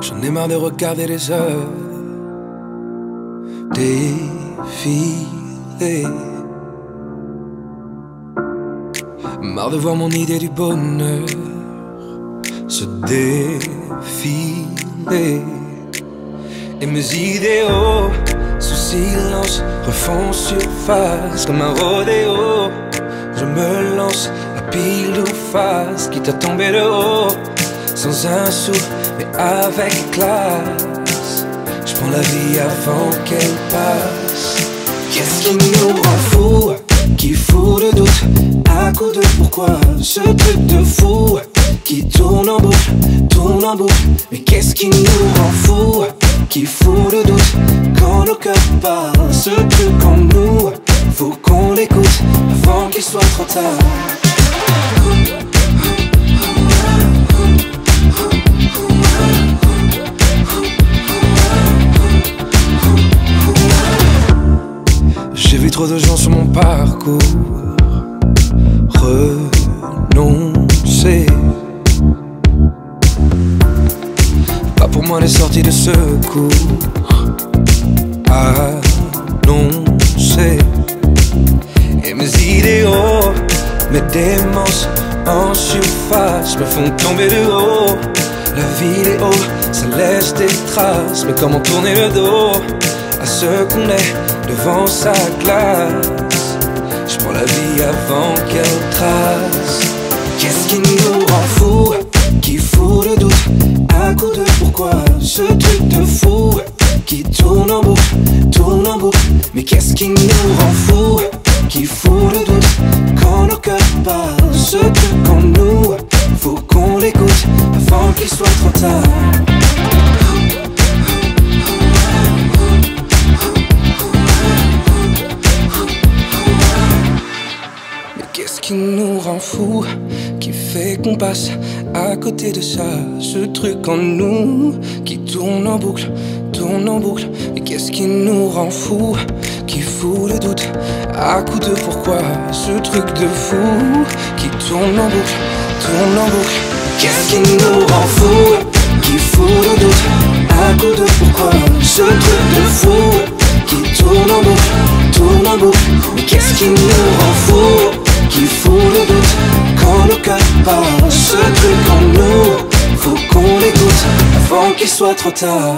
J'en ai marre de regarder les heures défiler. Marre de voir mon idée du bonheur se défiler. Et mes idéaux, sous silence, refont surface comme un rodéo. Je me lance à pile ou face, quitte à tomber de haut, sans un sou, mais avec classe. Je prends la vie avant qu'elle passe. Qu'est-ce qui nous rend fous? Qui fout le doute? À coup de pourquoi? Ce truc de fou Qui tourne en boucle, tourne en boucle. Mais qu'est-ce qui nous rend fous? Qui fout le doute? Quand nos cœurs parlent Ce truc en nous Faut qu'on l'écoute Avant qu'il soit trop tard trop de gens sur mon parcours renoncer. Pas pour moi les sorties de secours annoncées. Et mes idéaux, mes démences en surface me font tomber de haut. La vidéo, ça laisse des traces, mais comment tourner le dos? À ce qu'on est devant sa glace. Je prends la vie avant qu'elle trace. Qu'est-ce qui nous rend fous Qui fout le doute? À coup de pourquoi Ce truc de fou Qui tourne en boucle, tourne en boucle Mais qu'est-ce qui nous rend fous Qui fout le doute? Quand nos cœurs parlent Ce truc en nous Faut qu'on l'écoute Avant qu'il soit trop tard qui nous rend fous Qui fait qu'on passe à côté de ça. Ce truc en nous Qui tourne en boucle, tourne en boucle. Mais qu'est-ce qui nous rend fous Qui fout le doute À coup de pourquoi? Ce truc de fou Qui tourne en boucle, tourne en boucle. Qu'est-ce qui nous rend fous Qui fout le doute À coup de pourquoi? Ce truc de fou Qui tourne en boucle, tourne en boucle. Qu'est-ce qui nous rend fous Quand le cœur parle Ce truc en nous Faut qu'on l'écoute Avant qu'il soit trop tard